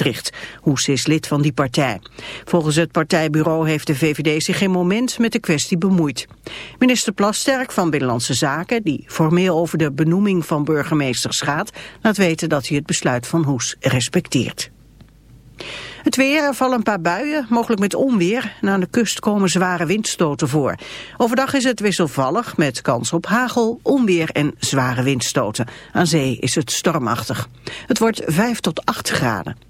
Maastricht. Hoes is lid van die partij. Volgens het partijbureau heeft de VVD zich geen moment met de kwestie bemoeid. Minister Plasterk van Binnenlandse Zaken, die formeel over de benoeming van burgemeesters gaat, laat weten dat hij het besluit van Hoes respecteert. Het weer, er vallen een paar buien, mogelijk met onweer. En aan de kust komen zware windstoten voor. Overdag is het wisselvallig met kans op hagel, onweer en zware windstoten. Aan zee is het stormachtig. Het wordt 5 tot 8 graden.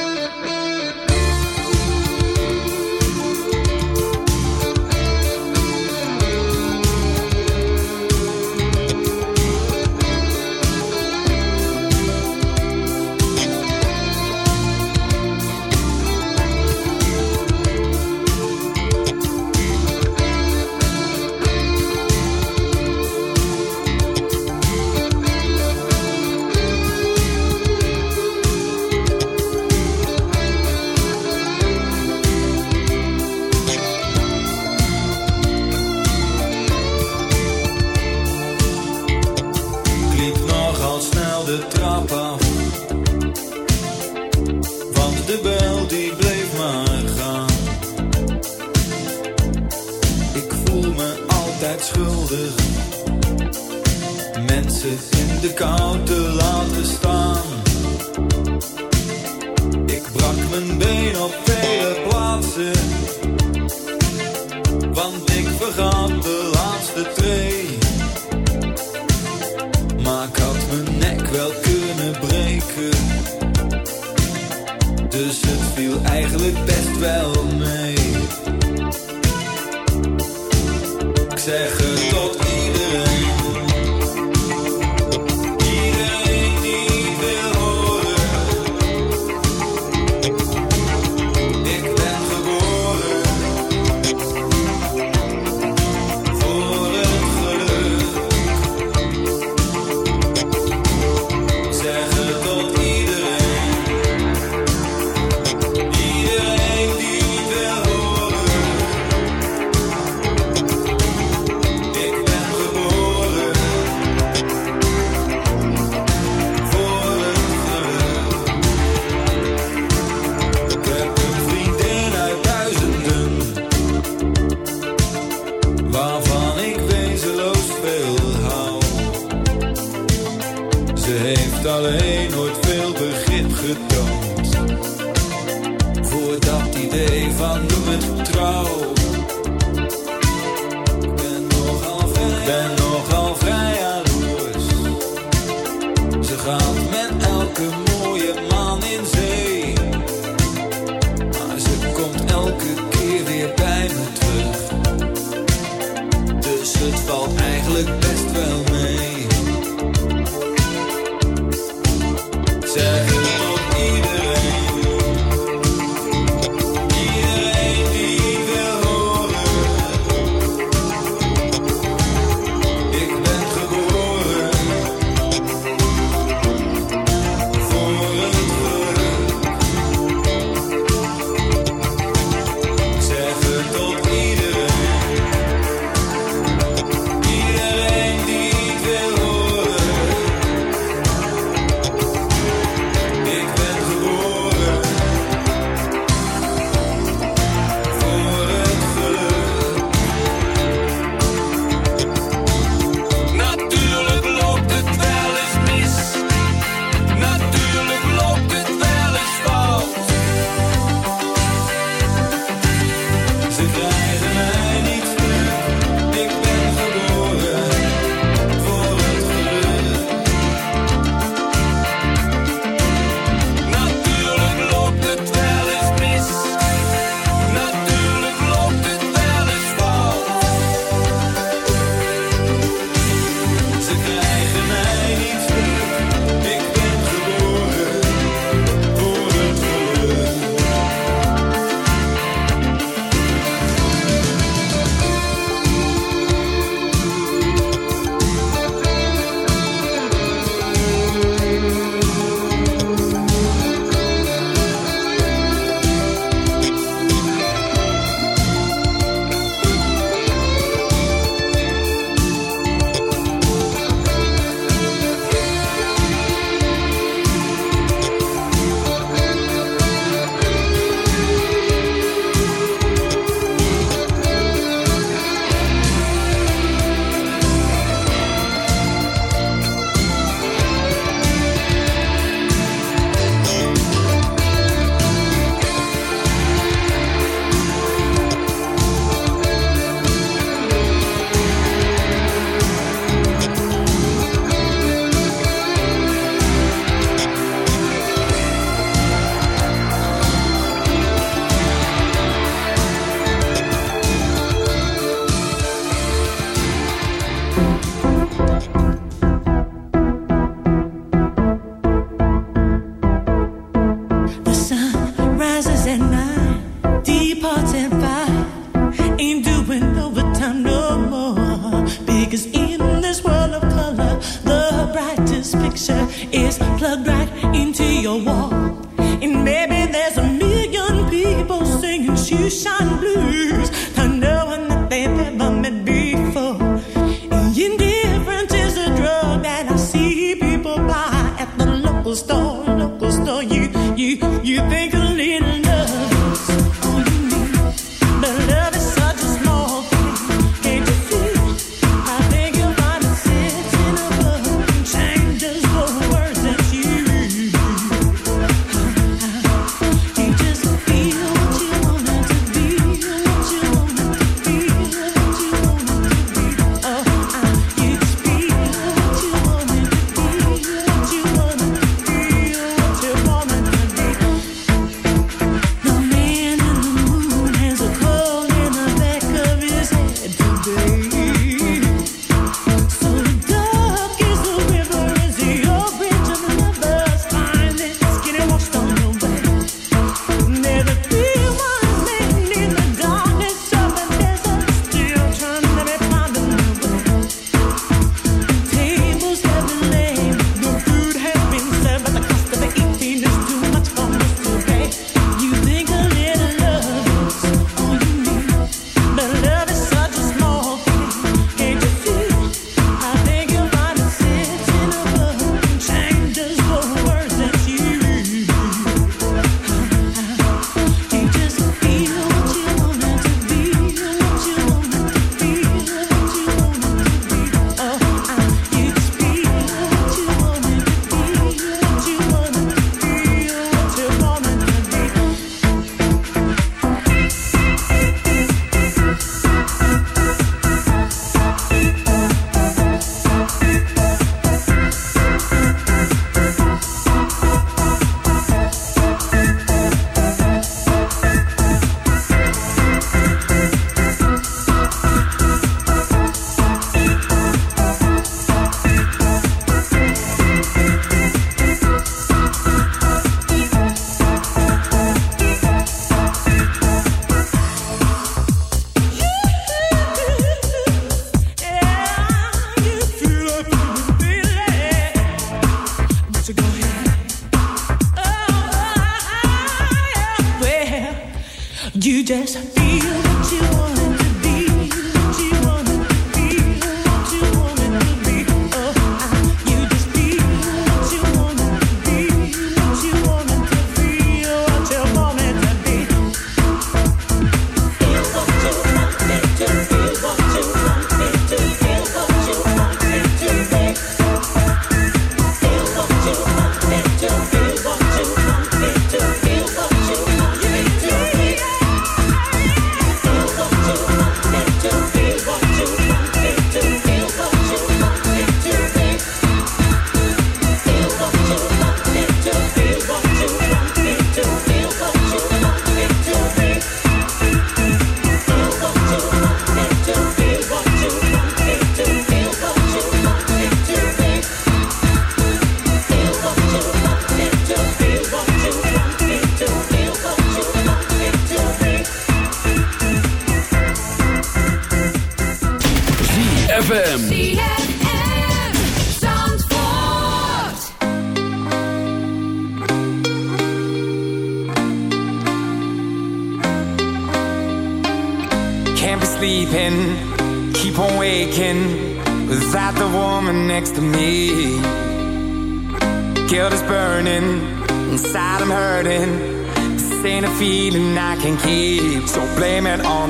Mensen in de kou te laten staan. Ik brak mijn been op vele plaatsen. Want ik vergat de laatste trein.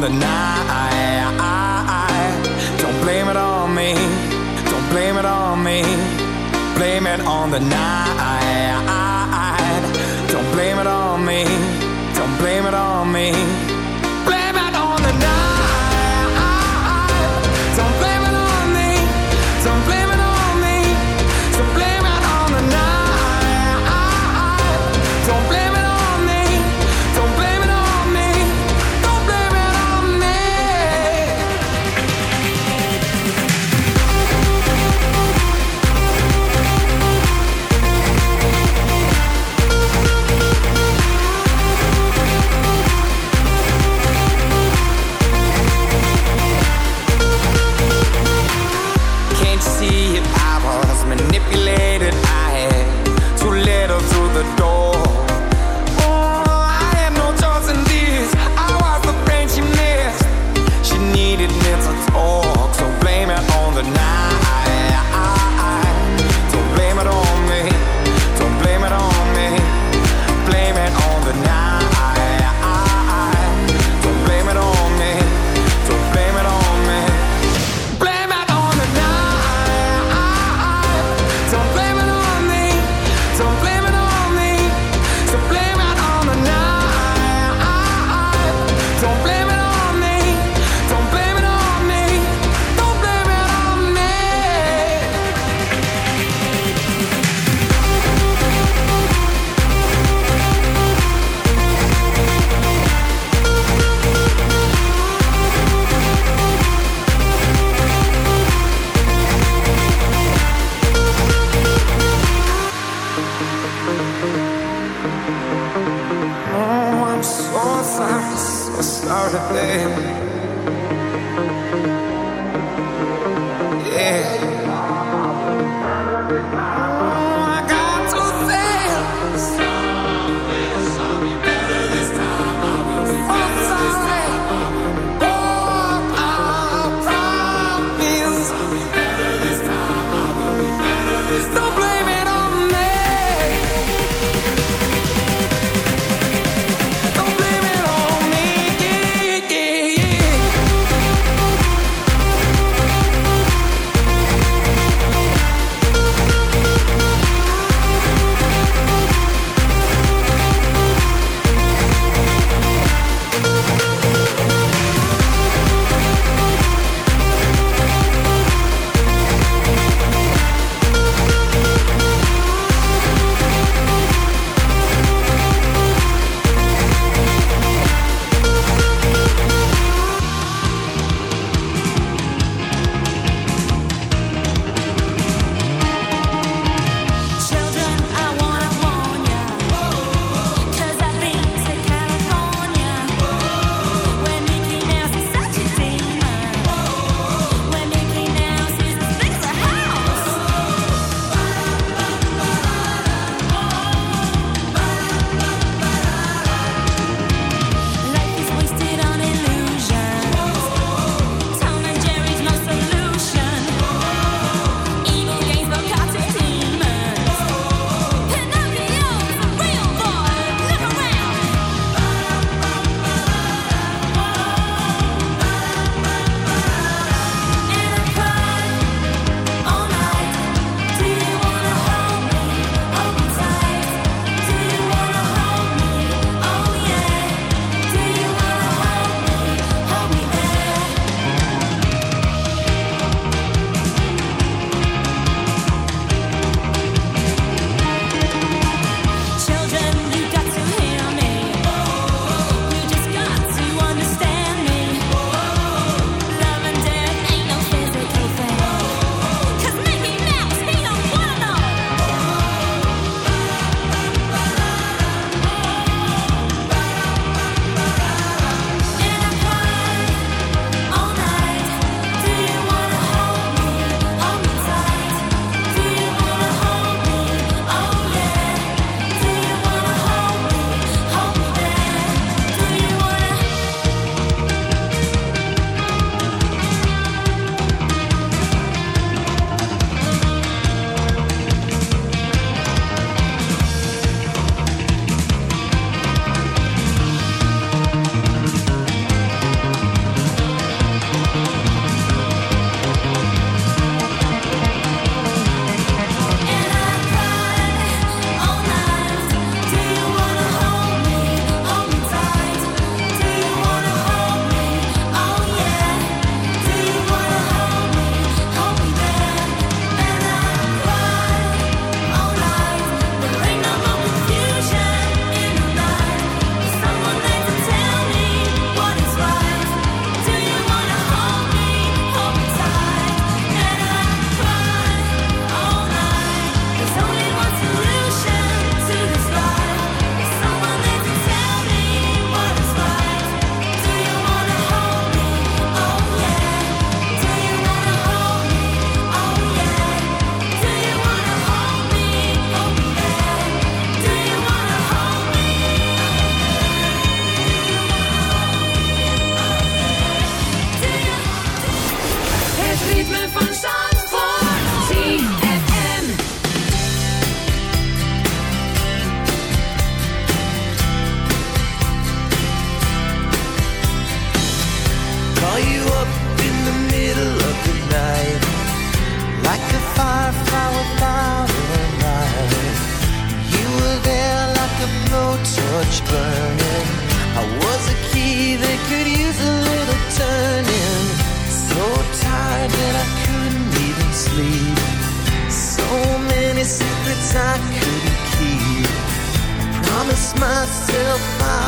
the night.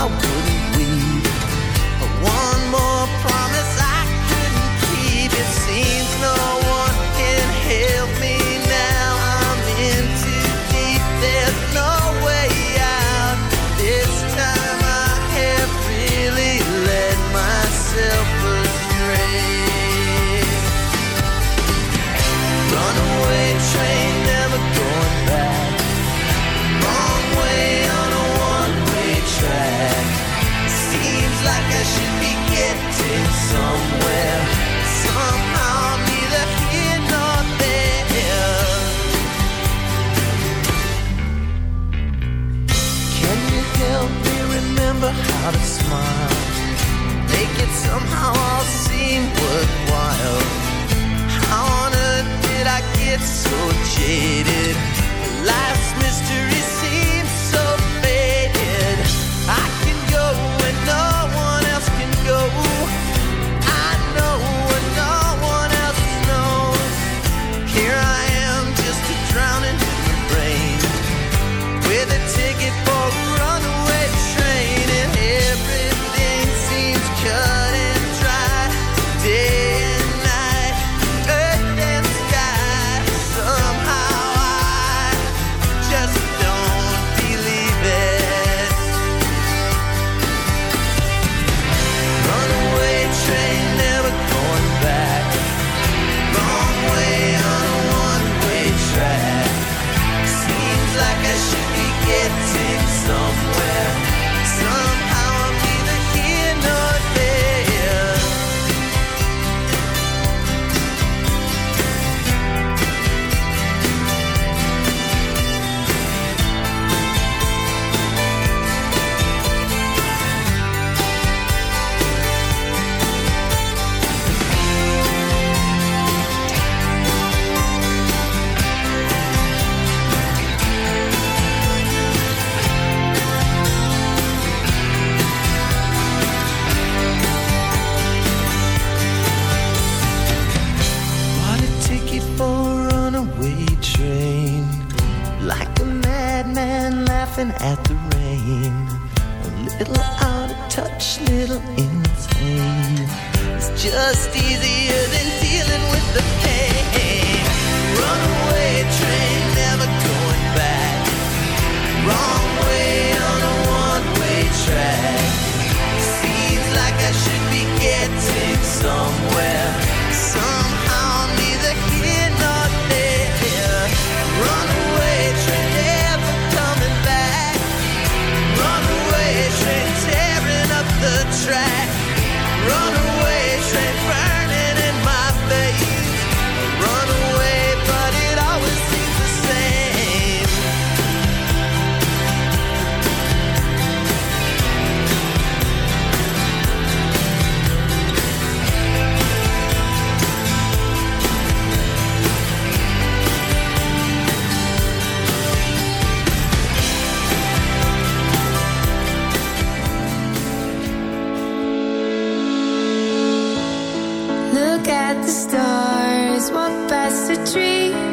Real free.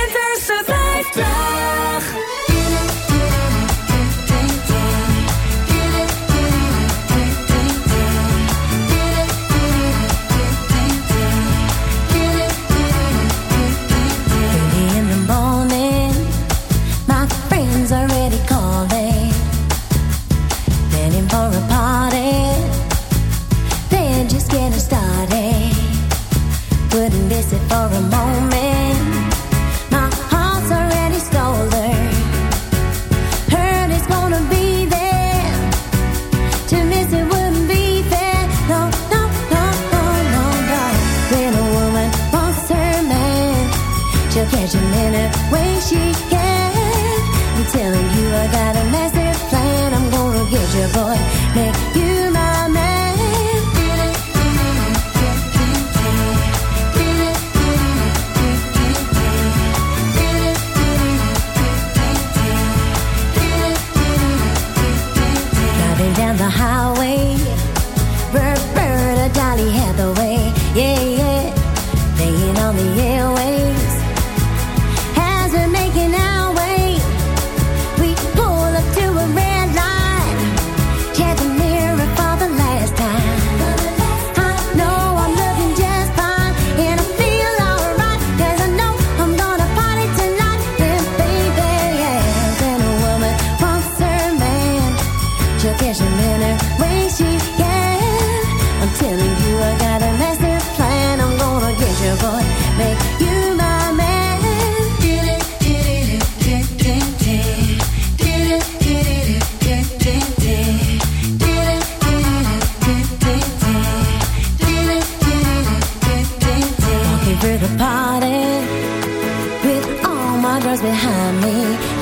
me,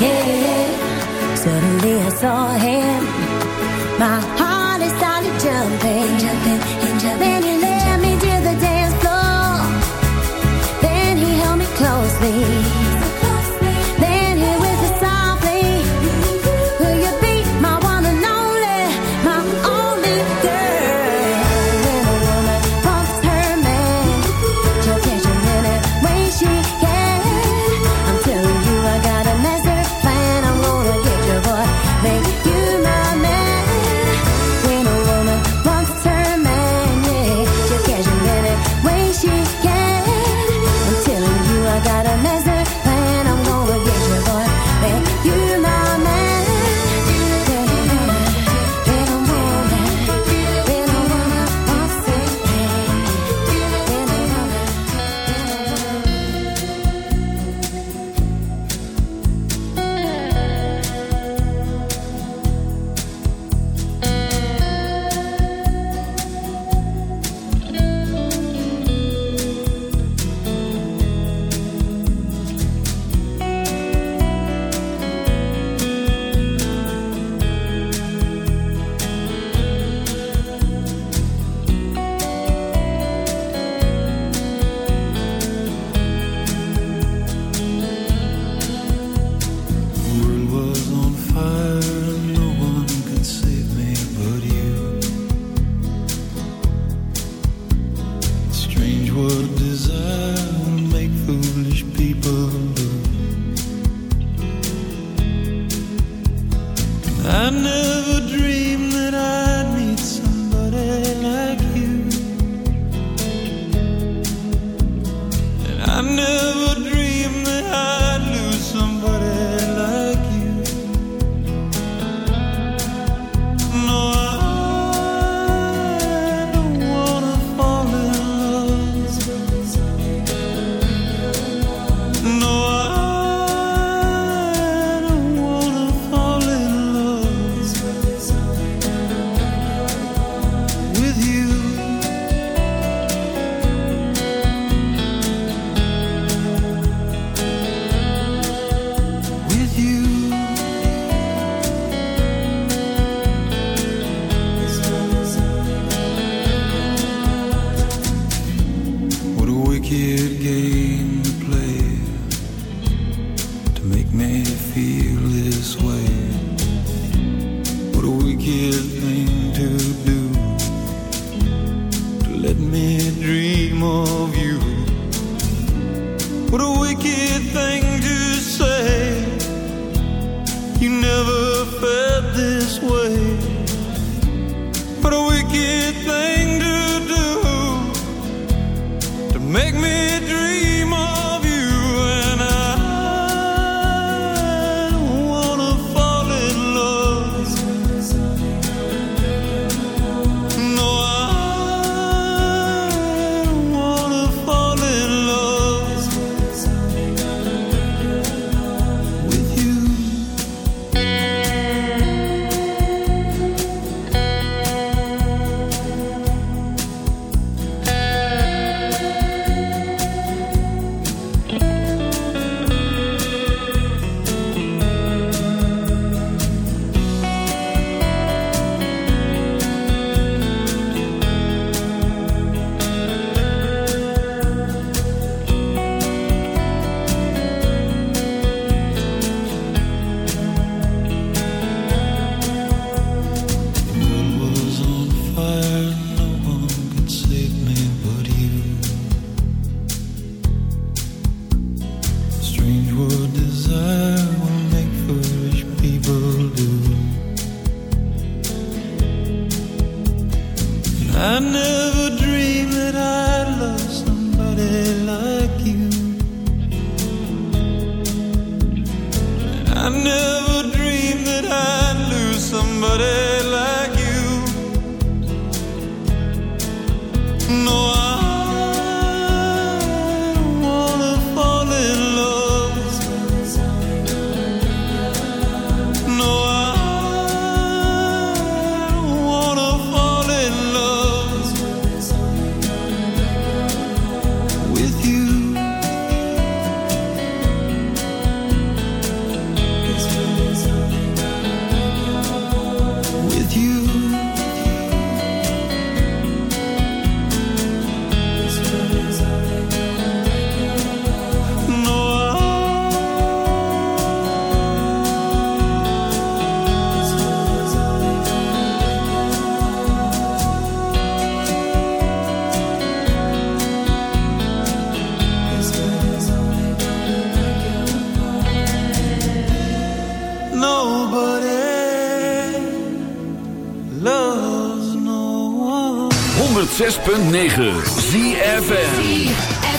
yeah. Suddenly I saw him, my 106.9 ZFN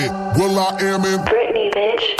With will.i.am in Britney, bitch.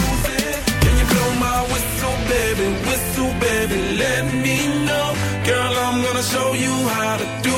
show you how to do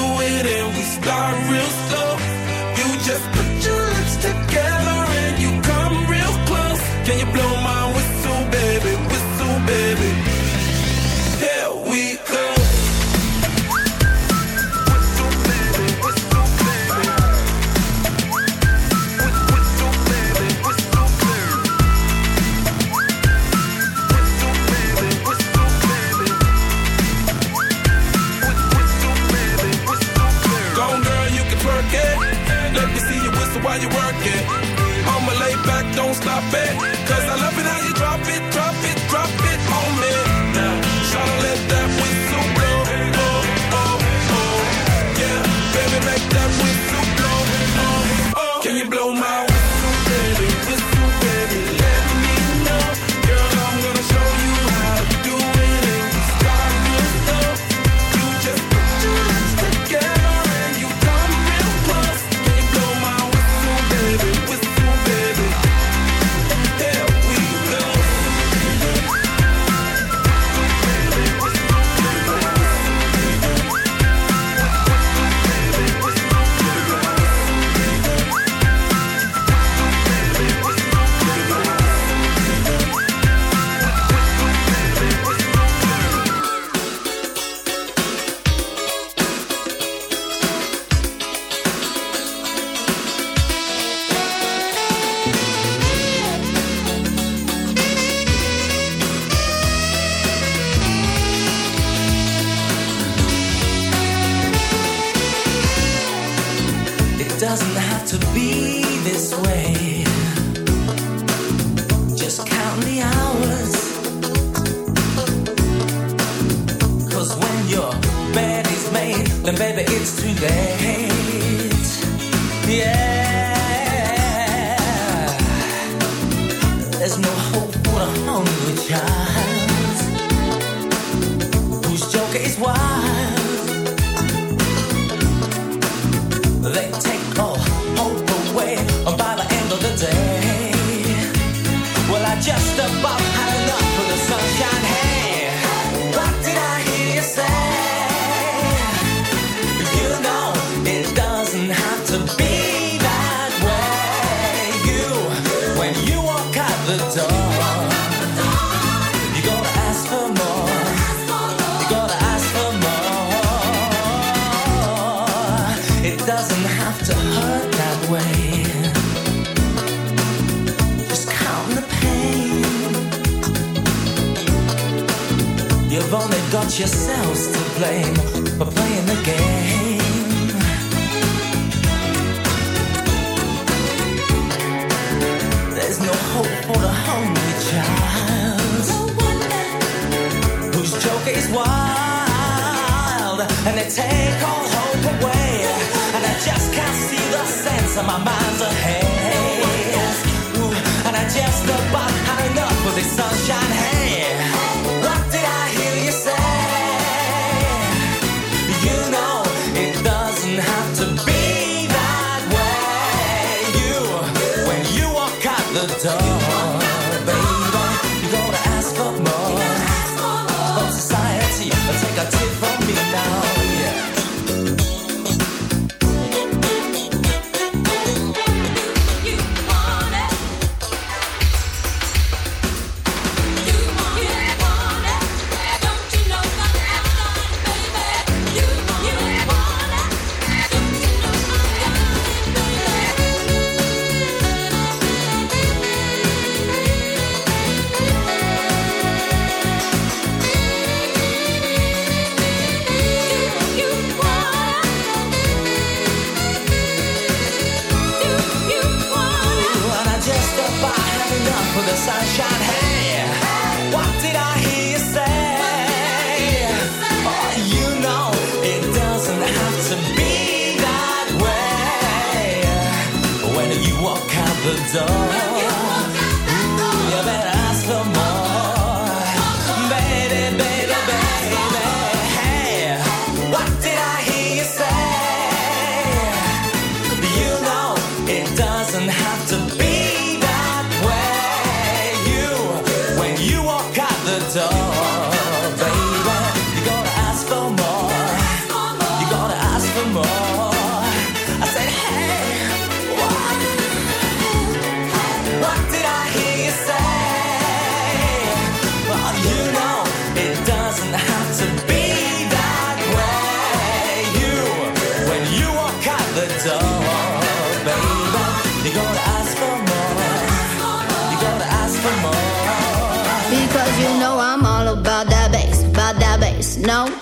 take all hope away. And I just can't see the sense in my mind's ahead. Ooh, and I just about enough this sunshine.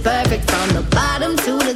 perfect from the bottom to the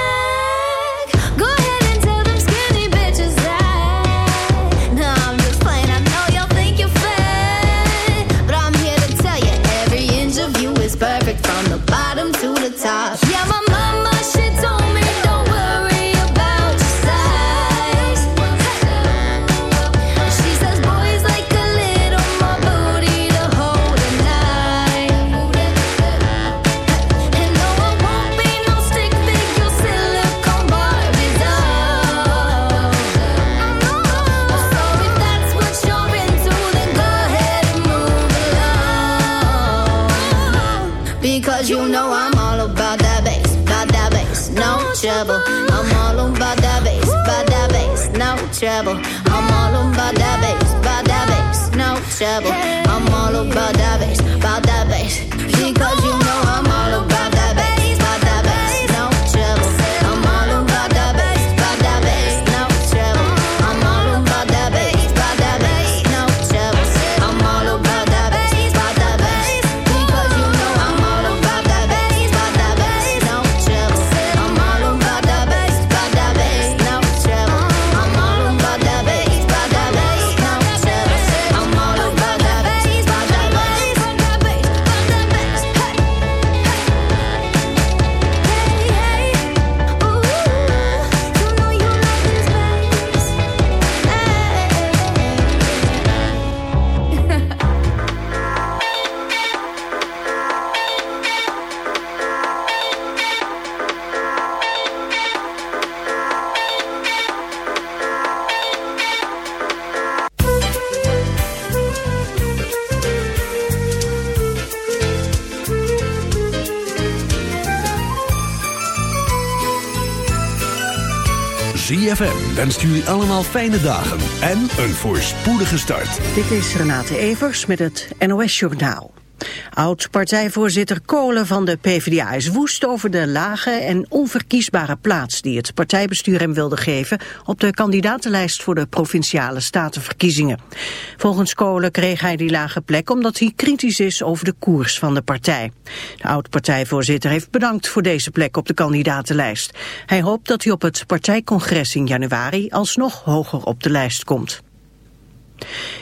trouble. Hey. ZFM wenst jullie allemaal fijne dagen en een voorspoedige start. Dit is Renate Evers met het NOS Journaal. Oud-partijvoorzitter Kolen van de PvdA is woest over de lage en onverkiesbare plaats die het partijbestuur hem wilde geven op de kandidatenlijst voor de provinciale statenverkiezingen. Volgens Kolen kreeg hij die lage plek omdat hij kritisch is over de koers van de partij. De oud-partijvoorzitter heeft bedankt voor deze plek op de kandidatenlijst. Hij hoopt dat hij op het partijcongres in januari alsnog hoger op de lijst komt.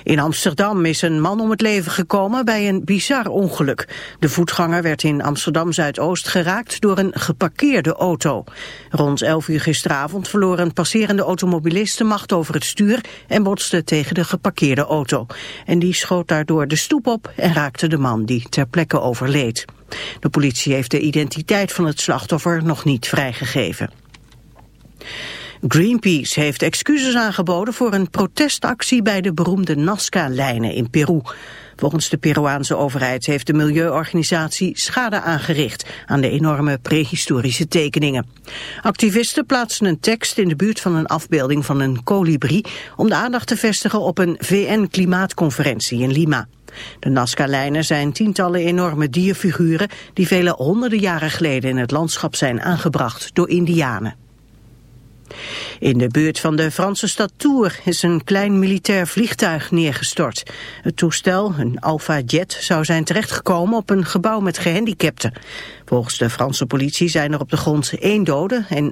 In Amsterdam is een man om het leven gekomen bij een bizar ongeluk. De voetganger werd in Amsterdam-Zuidoost geraakt door een geparkeerde auto. Rond 11 uur gisteravond verloor een passerende automobilist de macht over het stuur en botste tegen de geparkeerde auto. En die schoot daardoor de stoep op en raakte de man die ter plekke overleed. De politie heeft de identiteit van het slachtoffer nog niet vrijgegeven. Greenpeace heeft excuses aangeboden voor een protestactie bij de beroemde Nazca-lijnen in Peru. Volgens de Peruaanse overheid heeft de milieuorganisatie schade aangericht aan de enorme prehistorische tekeningen. Activisten plaatsen een tekst in de buurt van een afbeelding van een kolibrie om de aandacht te vestigen op een VN-klimaatconferentie in Lima. De Nazca-lijnen zijn tientallen enorme dierfiguren die vele honderden jaren geleden in het landschap zijn aangebracht door Indianen. In de buurt van de Franse stad Tours is een klein militair vliegtuig neergestort. Het toestel, een Alpha Jet, zou zijn terechtgekomen op een gebouw met gehandicapten. Volgens de Franse politie zijn er op de grond één dode en